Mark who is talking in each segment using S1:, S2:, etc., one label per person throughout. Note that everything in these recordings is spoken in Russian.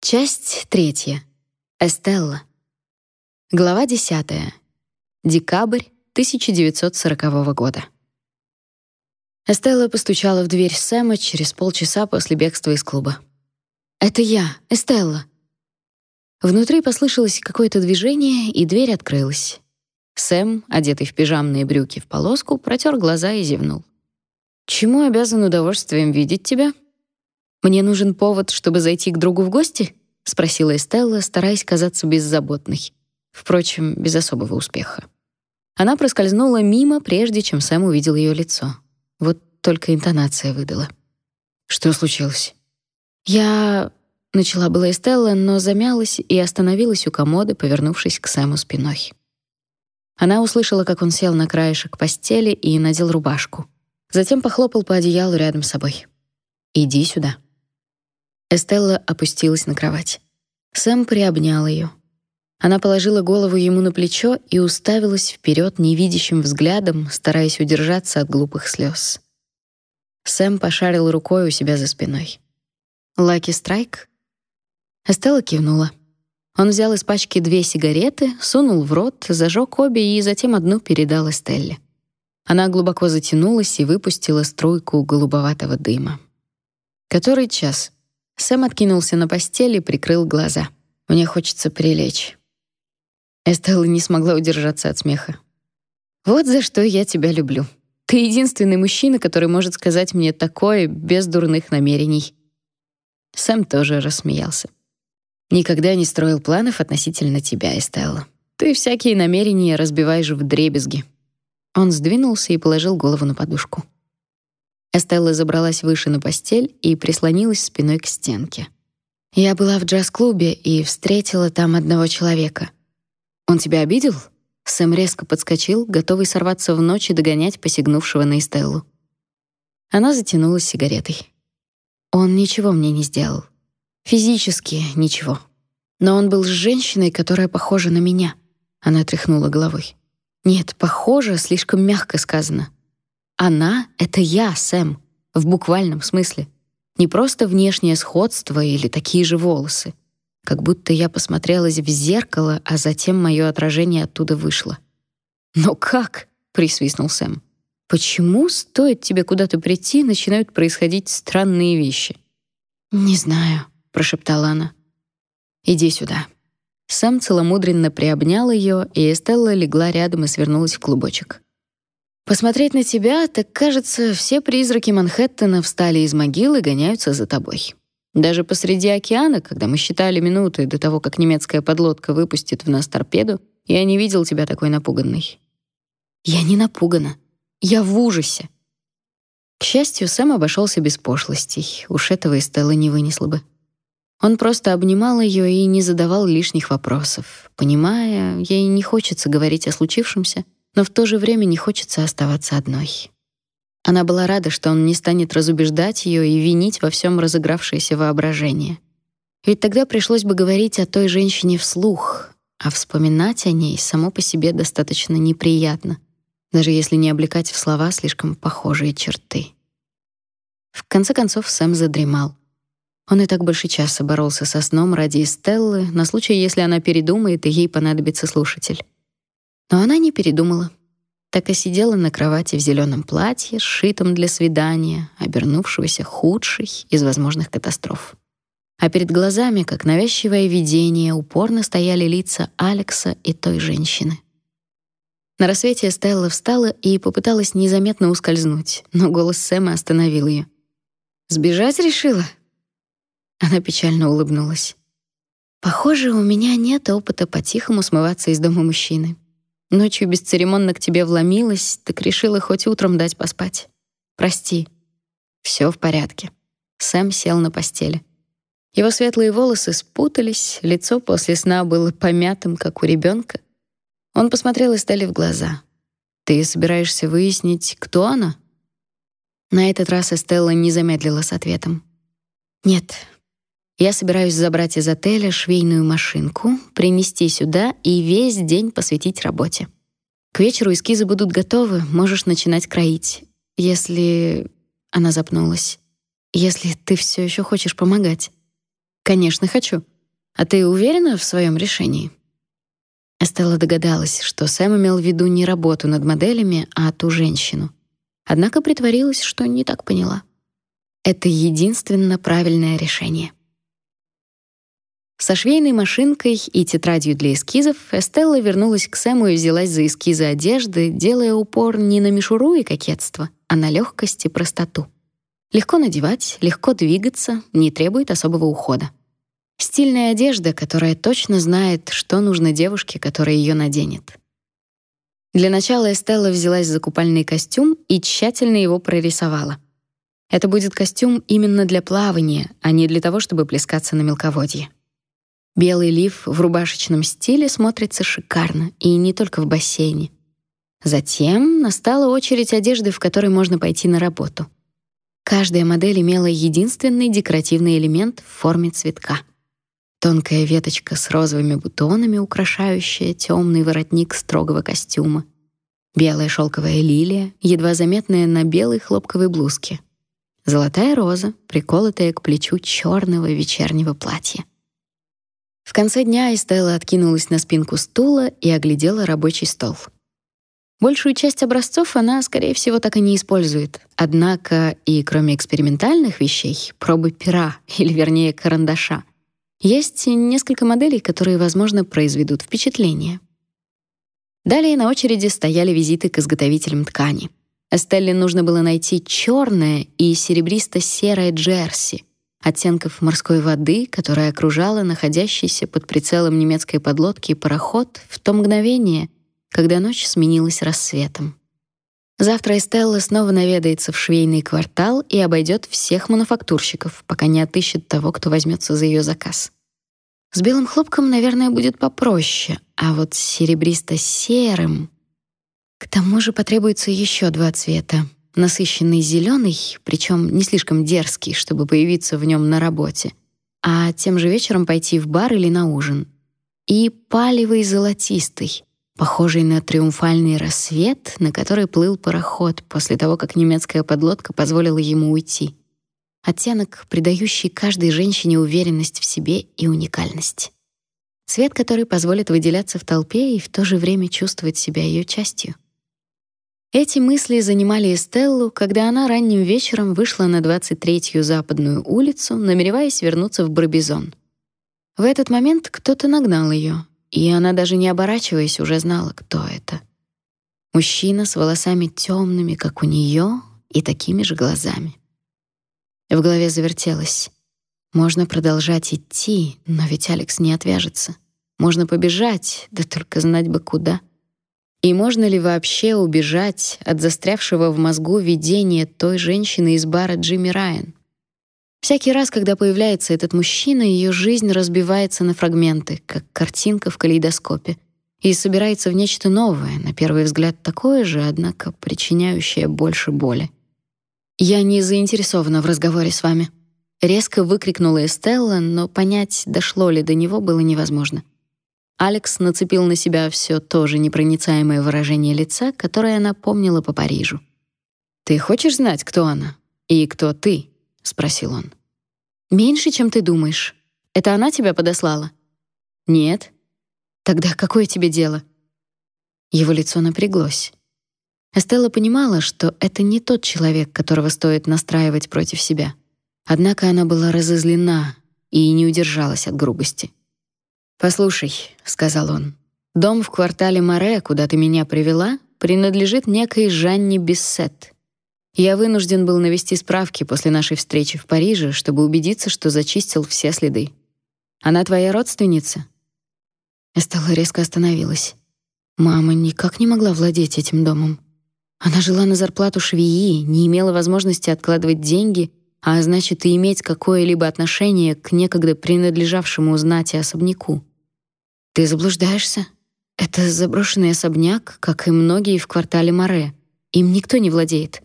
S1: Часть третья. Эстелла. Глава десятая. Декабрь 1940 года. Эстелла постучала в дверь Сэма через полчаса после бегства из клуба. «Это я, Эстелла». Внутри послышалось какое-то движение, и дверь открылась. Сэм, одетый в пижамные брюки в полоску, протер глаза и зевнул. «Чему обязан удовольствием видеть тебя?» «Мне нужен повод, чтобы зайти к другу в гости?» — спросила Эстелла, стараясь казаться беззаботной. Впрочем, без особого успеха. Она проскользнула мимо, прежде чем Сэм увидел ее лицо. Вот только интонация выдала. «Что случилось?» «Я...» — начала была Эстелла, но замялась и остановилась у комода, повернувшись к Сэму спиной. Она услышала, как он сел на краешек постели и надел рубашку. Затем похлопал по одеялу рядом с собой. «Иди сюда». Эстелла опустилась на кровать. Сэм приобнял ее. Она положила голову ему на плечо и уставилась вперед невидящим взглядом, стараясь удержаться от глупых слез. Сэм пошарил рукой у себя за спиной. «Лаки Страйк?» Эстелла кивнула. Он взял из пачки две сигареты, сунул в рот, зажег обе и затем одну передал Эстелле. Она глубоко затянулась и выпустила струйку голубоватого дыма. «Который час?» Сэм откинулся на постели и прикрыл глаза. Мне хочется прилечь. Эстелла не смогла удержаться от смеха. Вот за что я тебя люблю. Ты единственный мужчина, который может сказать мне такое без дурных намерений. Сэм тоже рассмеялся. Никогда не строил планов относительно тебя, Эстелла. Ты всякие намерения разбиваешь вдребезги. Он сдвинулся и положил голову на подушку. Эстелла забралась выше на постель и прислонилась спиной к стенке. Я была в джаз-клубе и встретила там одного человека. Он тебя обидел? Сэм резко подскочил, готовый сорваться в ночь и догонять посягнувшего на Эстеллу. Она затянулась сигаретой. Он ничего мне не сделал. Физически ничего. Но он был с женщиной, которая похожа на меня. Она тряхнула головой. Нет, похоже, слишком мягко сказано. Она — это я, Сэм, в буквальном смысле. Не просто внешнее сходство или такие же волосы. Как будто я посмотрелась в зеркало, а затем мое отражение оттуда вышло. «Но как?» — присвистнул Сэм. «Почему, стоит тебе куда-то прийти, начинают происходить странные вещи?» «Не знаю», — прошептала она. «Иди сюда». Сэм целомудренно приобнял ее, и Эстелла легла рядом и свернулась в клубочек. Посмотреть на тебя, так кажется, все призраки Манхэттена встали из могил и гоняются за тобой. Даже посреди океана, когда мы считали минуты до того, как немецкая подлодка выпустит в нас торпеду, я не видел тебя такой напуганной. Я не напугана. Я в ужасе. К счастью, Сэм обошелся без пошлостей. Уж этого Эстелла не вынесла бы. Он просто обнимал ее и не задавал лишних вопросов, понимая, ей не хочется говорить о случившемся — но в то же время не хочется оставаться одной. Она была рада, что он не станет разубеждать ее и винить во всем разыгравшееся воображение. Ведь тогда пришлось бы говорить о той женщине вслух, а вспоминать о ней само по себе достаточно неприятно, даже если не облекать в слова слишком похожие черты. В конце концов Сэм задремал. Он и так больше часа боролся со сном ради Стеллы на случай, если она передумает и ей понадобится слушатель. Но она не передумала. Так и сидела на кровати в зеленом платье, сшитом для свидания, обернувшегося худшей из возможных катастроф. А перед глазами, как навязчивое видение, упорно стояли лица Алекса и той женщины. На рассвете Стелла встала и попыталась незаметно ускользнуть, но голос Сэма остановил ее. «Сбежать решила?» Она печально улыбнулась. «Похоже, у меня нет опыта по-тихому смываться из дома мужчины. Ночью бесцеремонно к тебе вломилась, так решила хоть утром дать поспать. Прости. Все в порядке. Сэм сел на постели. Его светлые волосы спутались, лицо после сна было помятым, как у ребенка. Он посмотрел Эстелле в глаза. «Ты собираешься выяснить, кто она?» На этот раз Эстелла не замедлила с ответом. «Нет, я собираюсь забрать из отеля швейную машинку, принести сюда и весь день посвятить работе. К вечеру эскизы будут готовы, можешь начинать кроить. Если она запнулась. Если ты все еще хочешь помогать. Конечно, хочу. А ты уверена в своем решении? Эстелла догадалась, что Сэм имел в виду не работу над моделями, а ту женщину. Однако притворилась, что не так поняла. Это единственно правильное решение. Со швейной машинкой и тетрадью для эскизов Эстелла вернулась к Сэму и взялась за эскизы одежды, делая упор не на мишуру и кокетство, а на легкость и простоту. Легко надевать, легко двигаться, не требует особого ухода. Стильная одежда, которая точно знает, что нужно девушке, которая ее наденет. Для начала Эстелла взялась за купальный костюм и тщательно его прорисовала. Это будет костюм именно для плавания, а не для того, чтобы плескаться на мелководье. Белый лиф в рубашечном стиле смотрится шикарно, и не только в бассейне. Затем настала очередь одежды, в которой можно пойти на работу. Каждая модель имела единственный декоративный элемент в форме цветка. Тонкая веточка с розовыми бутонами, украшающая темный воротник строгого костюма. Белая шелковая лилия, едва заметная на белой хлопковой блузке. Золотая роза, приколотая к плечу черного вечернего платья. В конце дня Эстелла откинулась на спинку стула и оглядела рабочий стол. Большую часть образцов она, скорее всего, так и не использует. Однако и кроме экспериментальных вещей, пробы пера, или вернее карандаша, есть несколько моделей, которые, возможно, произведут впечатление. Далее на очереди стояли визиты к изготовителям ткани. Эстелле нужно было найти черное и серебристо-серое джерси, оттенков морской воды, которая окружала находящийся под прицелом немецкой подлодки пароход в то мгновение, когда ночь сменилась рассветом. Завтра Эстелла снова наведается в швейный квартал и обойдет всех мануфактурщиков, пока не отыщет того, кто возьмется за ее заказ. С белым хлопком, наверное, будет попроще, а вот с серебристо-серым... К тому же потребуется еще два цвета насыщенный зеленый, причем не слишком дерзкий, чтобы появиться в нем на работе, а тем же вечером пойти в бар или на ужин. И палевый золотистый, похожий на триумфальный рассвет, на который плыл пароход после того, как немецкая подлодка позволила ему уйти. Оттенок, придающий каждой женщине уверенность в себе и уникальность. Цвет, который позволит выделяться в толпе и в то же время чувствовать себя ее частью. Эти мысли занимали Эстеллу, когда она ранним вечером вышла на 23-ю Западную улицу, намереваясь вернуться в Барбизон. В этот момент кто-то нагнал ее, и она даже не оборачиваясь уже знала, кто это. Мужчина с волосами темными, как у нее, и такими же глазами. В голове завертелось. Можно продолжать идти, но ведь Алекс не отвяжется. Можно побежать, да только знать бы куда. И можно ли вообще убежать от застрявшего в мозгу видения той женщины из бара Джимми Райан? Всякий раз, когда появляется этот мужчина, ее жизнь разбивается на фрагменты, как картинка в калейдоскопе, и собирается в нечто новое, на первый взгляд такое же, однако причиняющее больше боли. «Я не заинтересована в разговоре с вами», — резко выкрикнула Эстелла, но понять, дошло ли до него, было невозможно. Алекс нацепил на себя все то же непроницаемое выражение лица, которое она помнила по Парижу. «Ты хочешь знать, кто она? И кто ты?» — спросил он. «Меньше, чем ты думаешь. Это она тебя подослала?» «Нет». «Тогда какое тебе дело?» Его лицо напряглось. Эстелла понимала, что это не тот человек, которого стоит настраивать против себя. Однако она была разозлена и не удержалась от грубости. «Послушай», — сказал он, — «дом в квартале Море, куда ты меня привела, принадлежит некой Жанне Биссет. Я вынужден был навести справки после нашей встречи в Париже, чтобы убедиться, что зачистил все следы. Она твоя родственница?» Эстелла резко остановилась. Мама никак не могла владеть этим домом. Она жила на зарплату швеи, не имела возможности откладывать деньги, а значит и иметь какое-либо отношение к некогда принадлежавшему знати особняку. Ты заблуждаешься. Это заброшенный особняк, как и многие в квартале Море. Им никто не владеет.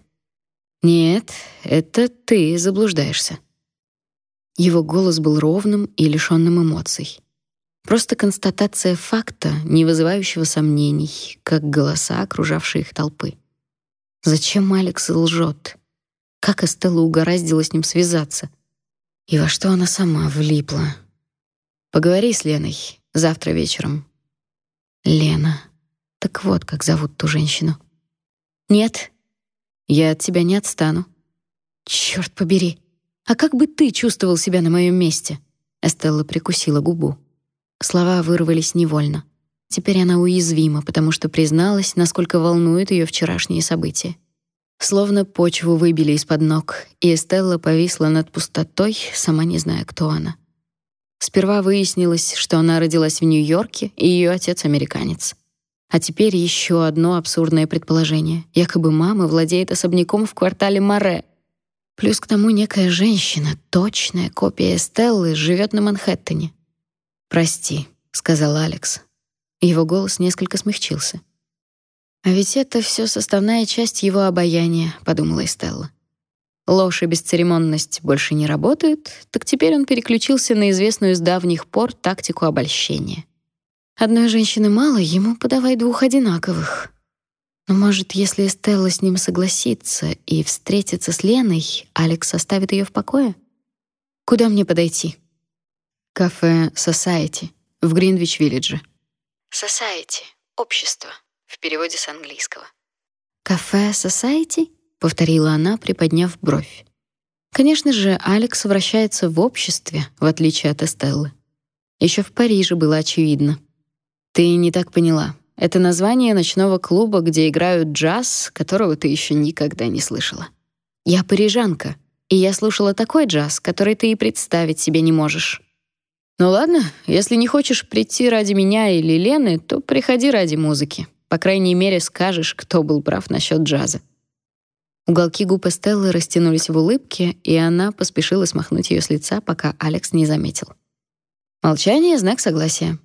S1: Нет, это ты заблуждаешься. Его голос был ровным и лишённым эмоций. Просто констатация факта, не вызывающего сомнений, как голоса окружавшей их толпы. Зачем Алекс лжет? Как Эстелла угораздило с ним связаться? И во что она сама влипла? Поговори с Леной завтра вечером. Лена. Так вот, как зовут ту женщину. Нет. Я от тебя не отстану. Черт побери. А как бы ты чувствовал себя на моем месте? Эстелла прикусила губу. Слова вырвались невольно. Теперь она уязвима, потому что призналась, насколько волнуют ее вчерашние события. Словно почву выбили из-под ног, и Эстелла повисла над пустотой, сама не зная, кто она. Сперва выяснилось, что она родилась в Нью-Йорке, и ее отец американец. А теперь еще одно абсурдное предположение. Якобы мама владеет особняком в квартале Море. Плюс к тому некая женщина, точная копия Эстеллы, живет на Манхэттене. «Прости», — сказал Алекс. Его голос несколько смягчился. А ведь это все составная часть его обаяния, подумала Стелла. Ложь и бесцеремонность больше не работают, так теперь он переключился на известную с давних пор тактику обольщения. Одной женщины мало, ему подавай двух одинаковых. Но, может, если Стелла с ним согласится и встретится с Леной, Алекс оставит ее в покое? Куда мне подойти? Кафе Society в Гринвич-Виллидже.
S2: Society — общество в переводе с английского.
S1: «Кафе Society?» — повторила она, приподняв бровь. Конечно же, Алекс вращается в обществе, в отличие от Эстеллы. Еще в Париже было очевидно. Ты не так поняла. Это название ночного клуба, где играют джаз, которого ты еще никогда не слышала. Я парижанка, и я слушала такой джаз, который ты и представить себе не можешь. Ну ладно, если не хочешь прийти ради меня или Лены, то приходи ради музыки. По крайней мере, скажешь, кто был прав насчет джаза. Уголки губ Эстеллы растянулись в улыбке, и она поспешила смахнуть ее с лица, пока Алекс не заметил. Молчание знак согласия.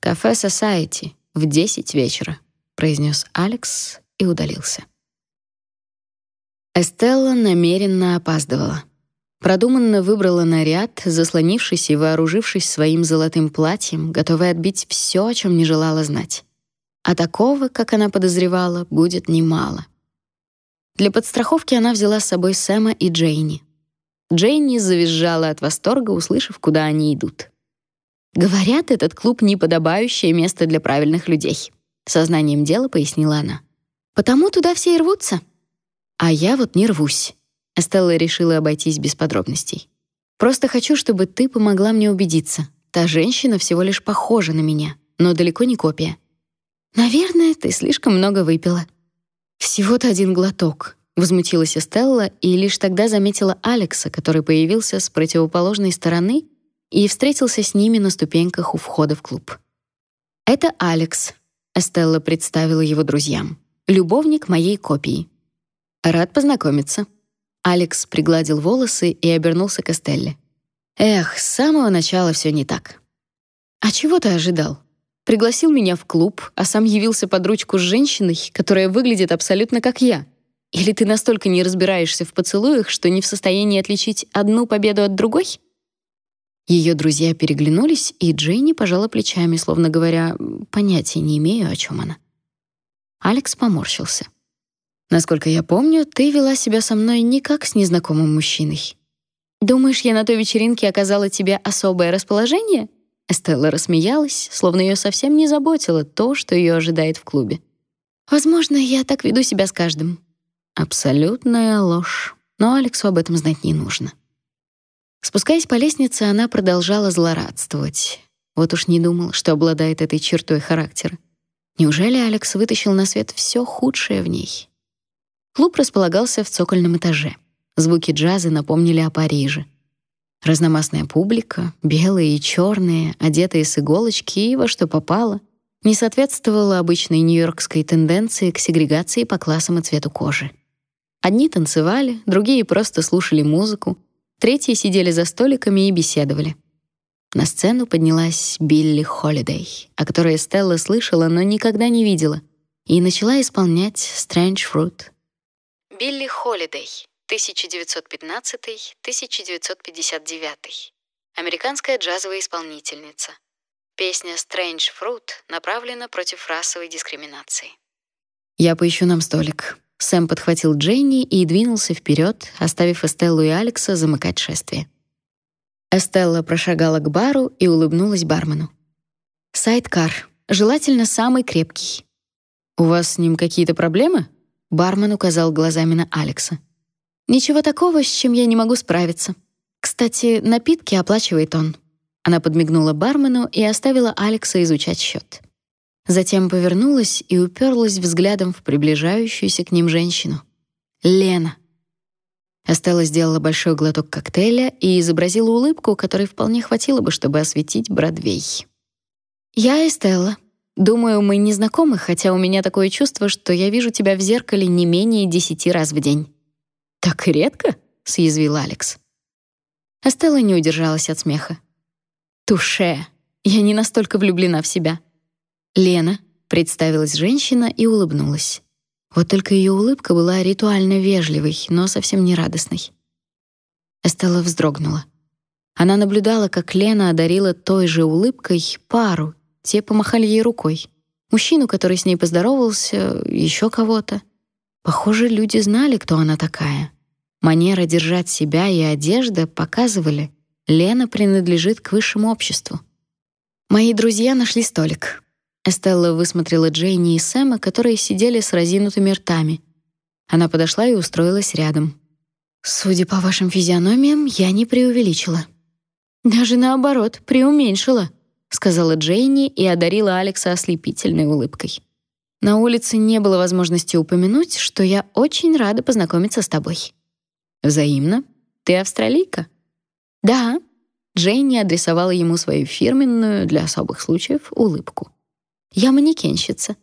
S1: Кафе Society в 10 вечера, произнес Алекс и удалился. Эстелла намеренно опаздывала. Продуманно выбрала наряд, заслонившись и вооружившись своим золотым платьем, готовая отбить все, о чем не желала знать а такого, как она подозревала, будет немало. Для подстраховки она взяла с собой Сэма и Джейни. Джейни завизжала от восторга, услышав, куда они идут. Говорят, этот клуб неподобающее место для правильных людей, сознанием дела пояснила она. Потому туда все и рвутся. А я вот не рвусь. Эстелла решила обойтись без подробностей. Просто хочу, чтобы ты помогла мне убедиться. Та женщина всего лишь похожа на меня, но далеко не копия. Наверное, ты слишком много выпила. Всего-то один глоток, возмутилась Стелла и лишь тогда заметила Алекса, который появился с противоположной стороны и встретился с ними на ступеньках у входа в клуб. Это Алекс, Стелла представила его друзьям. Любовник моей копии. Рад познакомиться. Алекс пригладил волосы и обернулся к Эстелле. Эх, с самого начала все не так. А чего ты ожидал? Пригласил меня в клуб, а сам явился под ручку с женщиной, которая выглядит абсолютно как я. Или ты настолько не разбираешься в поцелуях, что не в состоянии отличить одну победу от другой? Ее друзья переглянулись, и Джейни пожала плечами, словно говоря, понятия не имею, о чем она. Алекс поморщился. Насколько я помню, ты вела себя со мной не как с незнакомым мужчиной. Думаешь, я на той вечеринке оказала тебе особое расположение? Эстелла рассмеялась, словно ее совсем не заботило то, что ее ожидает в клубе. Возможно, я так веду себя с каждым. Абсолютная ложь. Но Алексу об этом знать не нужно. Спускаясь по лестнице, она продолжала злорадствовать. Вот уж не думал, что обладает этой чертой характера. Неужели Алекс вытащил на свет все худшее в ней? Клуб располагался в цокольном этаже. Звуки джаза напомнили о Париже. Разномастная публика, белые и черные, одетые с иголочки и во что попало, не соответствовала обычной нью-йоркской тенденции к сегрегации по классам и цвету кожи. Одни танцевали, другие просто слушали музыку, третьи сидели за столиками и беседовали. На сцену поднялась Билли Холидей, о которой Стелла слышала, но никогда не видела, и начала исполнять Strange Fruit.
S2: Билли Холидей 1915-1959. Американская джазовая исполнительница. Песня Strange Fruit направлена против расовой дискриминации.
S1: Я поищу нам столик. Сэм подхватил Дженни и двинулся вперед, оставив Эстеллу и Алекса замыкать шествие. Эстелла прошагала к бару и улыбнулась бармену. «Сайдкар, желательно самый крепкий». «У вас с ним какие-то проблемы?» Бармен указал глазами на Алекса. «Ничего такого, с чем я не могу справиться. Кстати, напитки оплачивает он». Она подмигнула бармену и оставила Алекса изучать счет. Затем повернулась и уперлась взглядом в приближающуюся к ним женщину. Лена. Эстелла сделала большой глоток коктейля и изобразила улыбку, которой вполне хватило бы, чтобы осветить Бродвей. «Я Эстелла. Думаю, мы не знакомы, хотя у меня такое чувство, что я вижу тебя в зеркале не менее десяти раз в день». «Так редко?» — съязвил Алекс. Эстелла не удержалась от смеха. «Туше! Я не настолько влюблена в себя». «Лена», — представилась женщина и улыбнулась. Вот только ее улыбка была ритуально вежливой, но совсем не радостной. Эстелла вздрогнула. Она наблюдала, как Лена одарила той же улыбкой пару. Те помахали ей рукой. Мужчину, который с ней поздоровался, еще кого-то. Похоже, люди знали, кто она такая. Манера держать себя и одежда показывали, Лена принадлежит к высшему обществу. Мои друзья нашли столик. Эстелла высмотрела Джейни и Сэма, которые сидели с разинутыми ртами. Она подошла и устроилась рядом. Судя по вашим физиономиям, я не преувеличила. Даже наоборот, преуменьшила, сказала Джейни и одарила Алекса ослепительной улыбкой. На улице не было возможности упомянуть, что я очень рада познакомиться с тобой. Взаимно. Ты австралийка? Да. Джейни адресовала ему свою фирменную для особых случаев улыбку. Я манекенщица.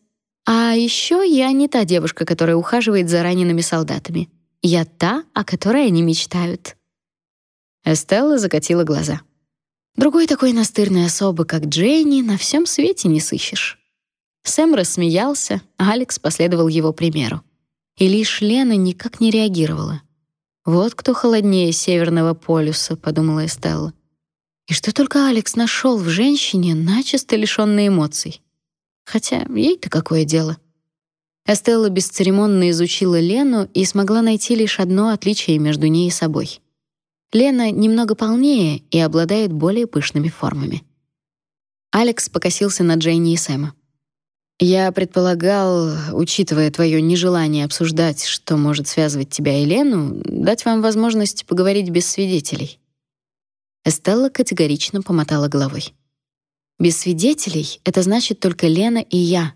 S1: А еще я не та девушка, которая ухаживает за ранеными солдатами. Я та, о которой они мечтают. Эстелла закатила глаза. Другой такой настырной особы, как Дженни, на всем свете не сыщешь. Сэм рассмеялся, а Алекс последовал его примеру. И лишь Лена никак не реагировала. Вот кто холоднее Северного полюса, подумала Эстелла. И что только Алекс нашел в женщине, начисто лишённой эмоций. Хотя ей-то какое дело? Эстелла бесцеремонно изучила Лену и смогла найти лишь одно отличие между ней и собой. Лена немного полнее и обладает более пышными формами. Алекс покосился на Дженни и Сэма. Я предполагал, учитывая твое нежелание обсуждать, что может связывать тебя и Лену, дать вам возможность поговорить без свидетелей. Эстелла категорично помотала головой. Без свидетелей это значит только Лена и я.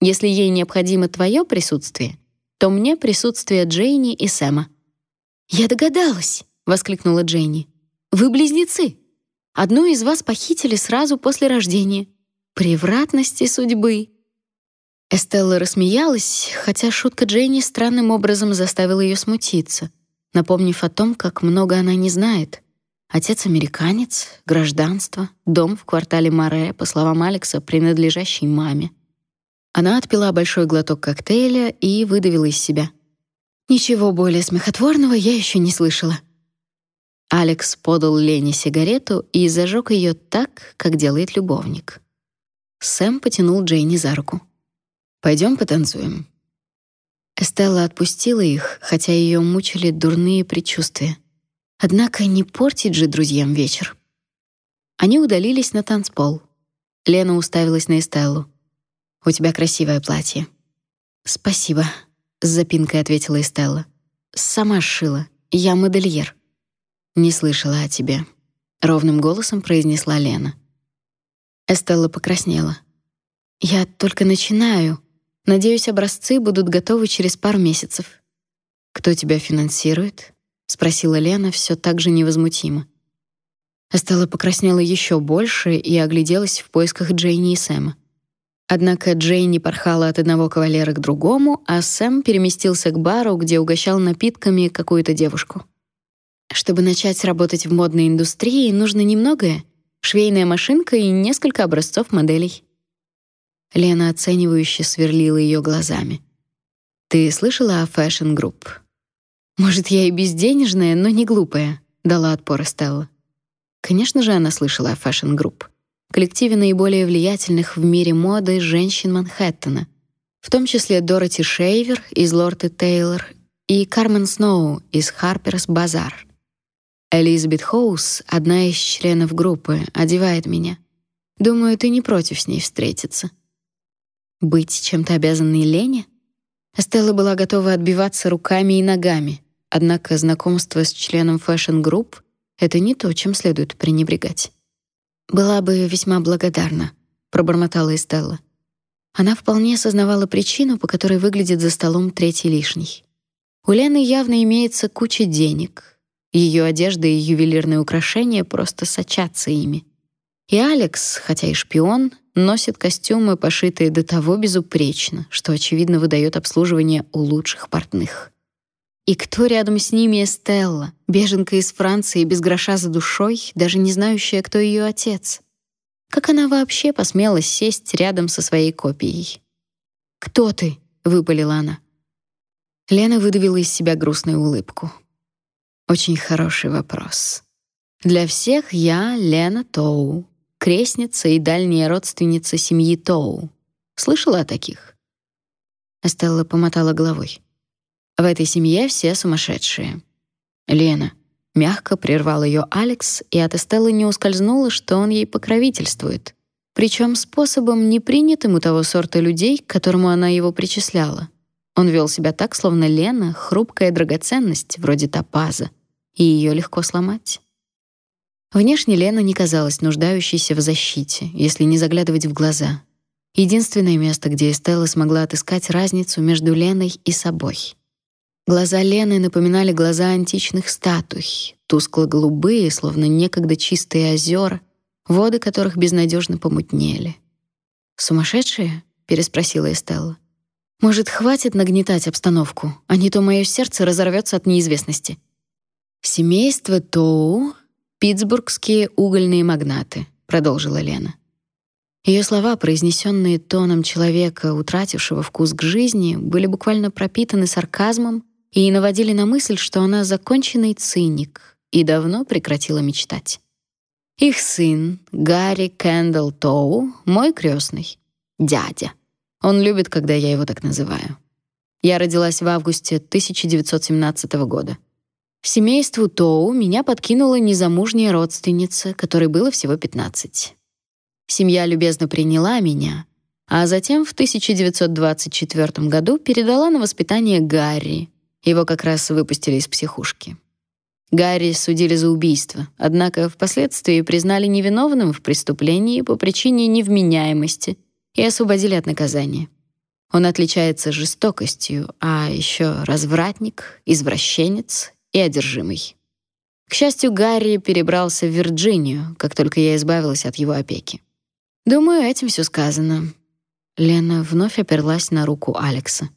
S1: Если ей необходимо твое присутствие, то мне присутствие Джейни и Сэма. Я догадалась, воскликнула Джейни. Вы близнецы. Одну из вас похитили сразу после рождения. Превратности судьбы. Эстелла рассмеялась, хотя шутка Джейни странным образом заставила ее смутиться, напомнив о том, как много она не знает. Отец американец, гражданство, дом в квартале Море, по словам Алекса, принадлежащий маме. Она отпила большой глоток коктейля и выдавила из себя. Ничего более смехотворного я еще не слышала. Алекс подал Лене сигарету и зажег ее так, как делает любовник. Сэм потянул Джейни за руку. Пойдем потанцуем. Эстелла отпустила их, хотя ее мучили дурные предчувствия. Однако не портить же друзьям вечер. Они удалились на танцпол. Лена уставилась на Эстеллу. «У тебя красивое платье». «Спасибо», — с запинкой ответила Эстелла. «Сама сшила. Я модельер». «Не слышала о тебе», — ровным голосом произнесла Лена. Эстелла покраснела. «Я только начинаю. Надеюсь, образцы будут готовы через пару месяцев». «Кто тебя финансирует?» спросила Лена все так же невозмутимо. Эстелла покраснела еще больше и огляделась в поисках Джейни и Сэма. Однако Джейни порхала от одного кавалера к другому, а Сэм переместился к бару, где угощал напитками какую-то девушку. Чтобы начать работать в модной индустрии, нужно немногое: швейная машинка и несколько образцов моделей. Лена оценивающе сверлила ее глазами. Ты слышала о Fashion Group? Может, я и безденежная, но не глупая, дала отпор Стелла. Конечно же, она слышала о Fashion Group, коллективе наиболее влиятельных в мире моды женщин Манхэттена, в том числе Дороти Шейвер из Лорд и Тейлор и Кармен Сноу из Harper's Bazaar. Элизабет Хоус, одна из членов группы, одевает меня. Думаю, ты не против с ней встретиться. Быть чем-то обязанной Лене? Стелла была готова отбиваться руками и ногами, однако знакомство с членом Fashion Group — это не то, чем следует пренебрегать. «Была бы весьма благодарна», — пробормотала Эстелла. Она вполне осознавала причину, по которой выглядит за столом третий лишний. У Лены явно имеется куча денег. Ее одежда и ювелирные украшения просто сочатся ими. И Алекс, хотя и шпион, носит костюмы, пошитые до того безупречно, что очевидно выдает обслуживание у лучших портных. И кто рядом с ними Эстелла, беженка из Франции без гроша за душой, даже не знающая, кто ее отец? Как она вообще посмела сесть рядом со своей копией? «Кто ты?» — выпалила она. Лена выдавила из себя грустную улыбку. Очень хороший вопрос. Для всех я Лена Тоу, крестница и дальняя родственница семьи Тоу. Слышала о таких? Эстелла помотала головой. В этой семье все сумасшедшие. Лена мягко прервал ее Алекс, и от Эстеллы не ускользнуло, что он ей покровительствует, причем способом не принятым у того сорта людей, к которому она его причисляла. Он вел себя так, словно Лена — хрупкая драгоценность, вроде топаза, и ее легко сломать. Внешне Лена не казалась нуждающейся в защите, если не заглядывать в глаза. Единственное место, где Эстелла смогла отыскать разницу между Леной и собой. Глаза Лены напоминали глаза античных статуй, тускло-голубые, словно некогда чистые озера, воды которых безнадежно помутнели. «Сумасшедшие?» — переспросила Эстелла. «Может, хватит нагнетать обстановку, а не то мое сердце разорвется от неизвестности». «Семейство Тоу — питтсбургские угольные магнаты», — продолжила Лена. Ее слова, произнесенные тоном человека, утратившего вкус к жизни, были буквально пропитаны сарказмом и наводили на мысль, что она законченный циник и давно прекратила мечтать. Их сын, Гарри Кэндалл Тоу, мой крестный, дядя. Он любит, когда я его так называю. Я родилась в августе 1917 года. Семейству Тоу меня подкинула незамужняя родственница, которой было всего 15. Семья любезно приняла меня, а затем в 1924 году передала на воспитание Гарри, его как раз выпустили из психушки. Гарри судили за убийство, однако впоследствии признали невиновным в преступлении по причине невменяемости и освободили от наказания. Он отличается жестокостью, а еще развратник, извращенец и одержимый. К счастью, Гарри перебрался в Вирджинию, как только я избавилась от его опеки. Думаю, этим все сказано. Лена вновь оперлась на руку Алекса.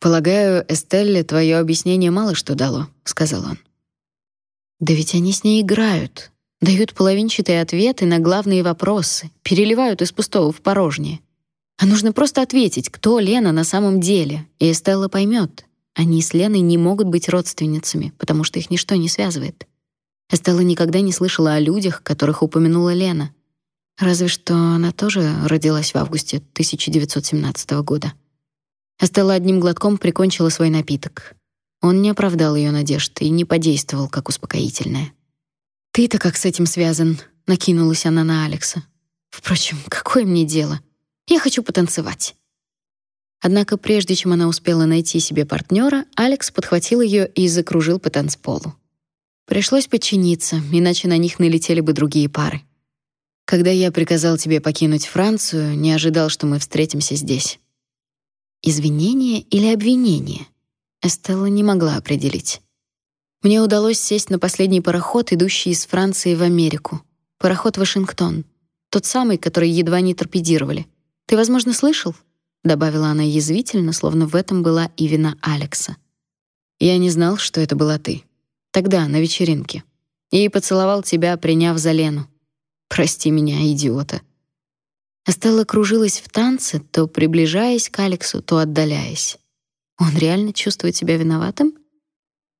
S1: «Полагаю, Эстелле твое объяснение мало что дало», — сказал он. «Да ведь они с ней играют, дают половинчатые ответы на главные вопросы, переливают из пустого в порожнее. А нужно просто ответить, кто Лена на самом деле, и Эстелла поймет. Они с Леной не могут быть родственницами, потому что их ничто не связывает. Эстелла никогда не слышала о людях, которых упомянула Лена. Разве что она тоже родилась в августе 1917 года. Эстелла одним глотком прикончила свой напиток. Он не оправдал ее надежд и не подействовал как успокоительное. «Ты-то как с этим связан?» — накинулась она на Алекса. «Впрочем, какое мне дело? Я хочу потанцевать». Однако прежде чем она успела найти себе партнера, Алекс подхватил ее и закружил по танцполу. Пришлось подчиниться, иначе на них налетели бы другие пары. Когда я приказал тебе покинуть Францию, не ожидал, что мы встретимся здесь. Извинение или обвинение? Эстелла не могла определить. Мне удалось сесть на последний пароход, идущий из Франции в Америку. Пароход Вашингтон. Тот самый, который едва не торпедировали. Ты, возможно, слышал? Добавила она язвительно, словно в этом была и вина Алекса. Я не знал, что это была ты. Тогда на вечеринке. И поцеловал тебя, приняв за Лену. Прости меня, идиота. Стелла кружилась в танце, то приближаясь к Алексу, то отдаляясь. Он реально чувствует себя виноватым?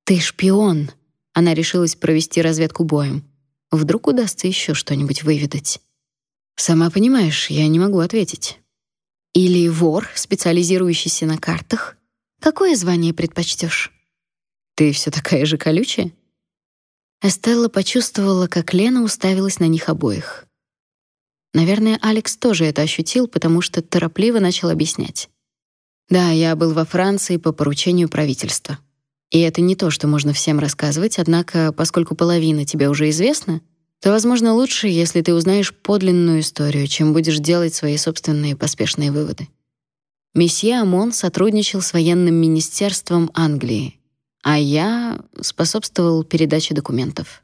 S1: Ты шпион. Она решилась провести разведку боем. Вдруг удастся еще что-нибудь выведать. Сама понимаешь, я не могу ответить. Или вор, специализирующийся на картах? Какое звание предпочтешь? Ты все такая же колючая? Эстелла почувствовала, как Лена уставилась на них обоих. Наверное, Алекс тоже это ощутил, потому что торопливо начал объяснять. Да, я был во Франции по поручению правительства. И это не то, что можно всем рассказывать, однако, поскольку половина тебе уже известна, то, возможно, лучше, если ты узнаешь подлинную историю, чем будешь делать свои собственные поспешные выводы. Месье Амон сотрудничал с военным министерством Англии, а я способствовал передаче документов.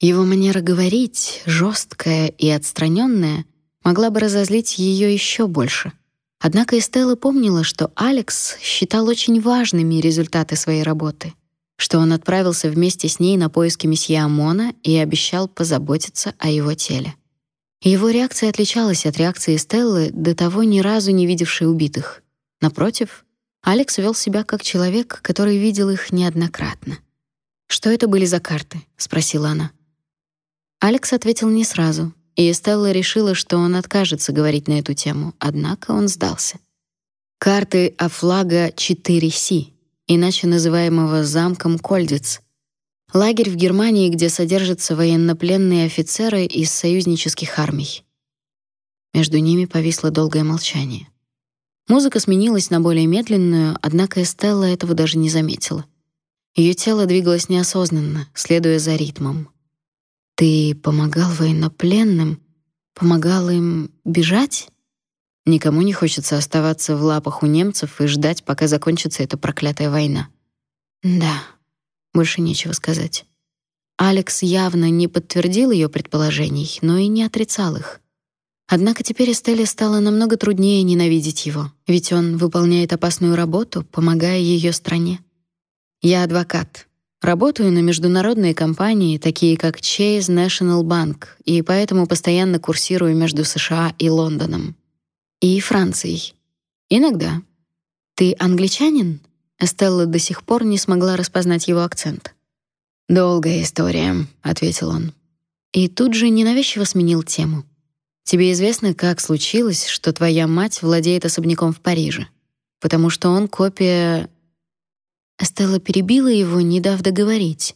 S1: Его манера говорить, жесткая и отстраненная, могла бы разозлить ее еще больше — Однако Эстелла помнила, что Алекс считал очень важными результаты своей работы, что он отправился вместе с ней на поиски месье Амона и обещал позаботиться о его теле. Его реакция отличалась от реакции Стеллы, до того ни разу не видевшей убитых. Напротив, Алекс вел себя как человек, который видел их неоднократно. «Что это были за карты?» — спросила она. Алекс ответил не сразу, и Стелла решила, что он откажется говорить на эту тему, однако он сдался. Карты Афлага 4С, иначе называемого замком Кольдиц. Лагерь в Германии, где содержатся военнопленные офицеры из союзнических армий. Между ними повисло долгое молчание. Музыка сменилась на более медленную, однако Эстелла этого даже не заметила. Ее тело двигалось неосознанно, следуя за ритмом. Ты помогал военнопленным, помогал им бежать? Никому не хочется оставаться в лапах у немцев и ждать, пока закончится эта проклятая война. Да. Больше нечего сказать. Алекс явно не подтвердил ее предположений, но и не отрицал их. Однако теперь Эстелле стало намного труднее ненавидеть его, ведь он выполняет опасную работу, помогая ее стране. Я адвокат, Работаю на международные компании, такие как Chase National Bank, и поэтому постоянно курсирую между США и Лондоном. И Францией. Иногда. Ты англичанин? Эстелла до сих пор не смогла распознать его акцент. Долгая история, ответил он. И тут же ненавязчиво сменил тему. Тебе известно, как случилось, что твоя мать владеет особняком в Париже? Потому что он копия Стелла перебила его, не дав договорить.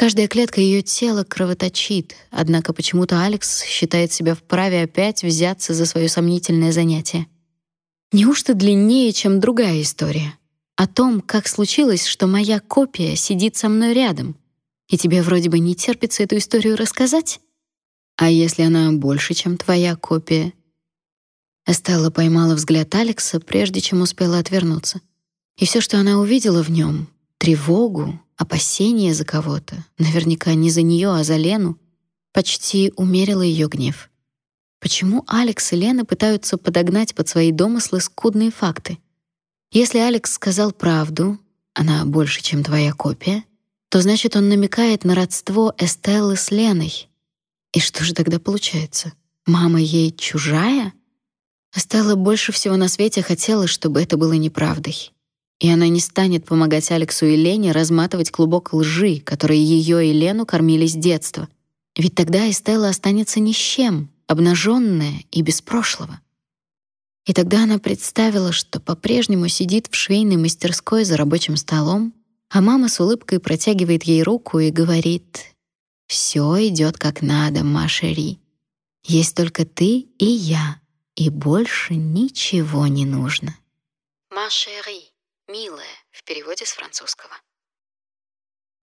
S1: Каждая клетка ее тела кровоточит, однако почему-то Алекс считает себя вправе опять взяться за свое сомнительное занятие. Неужто длиннее, чем другая история? О том, как случилось, что моя копия сидит со мной рядом. И тебе вроде бы не терпится эту историю рассказать? А если она больше, чем твоя копия? Эстелла поймала взгляд Алекса, прежде чем успела отвернуться. И все, что она увидела в нем — тревогу, опасение за кого-то, наверняка не за нее, а за Лену, почти умерило ее гнев. Почему Алекс и Лена пытаются подогнать под свои домыслы скудные факты? Если Алекс сказал правду, она больше, чем твоя копия, то значит, он намекает на родство Эстеллы с Леной. И что же тогда получается? Мама ей чужая? Эстелла больше всего на свете хотела, чтобы это было неправдой и она не станет помогать Алексу и Лене разматывать клубок лжи, который ее и Лену кормили с детства. Ведь тогда Эстелла останется ни с чем, обнаженная и без прошлого. И тогда она представила, что по-прежнему сидит в швейной мастерской за рабочим столом, а мама с улыбкой протягивает ей руку и говорит: «Все идет как надо, Машери. Есть только ты и я, и больше ничего не нужно».
S2: Машери Милая в переводе с французского.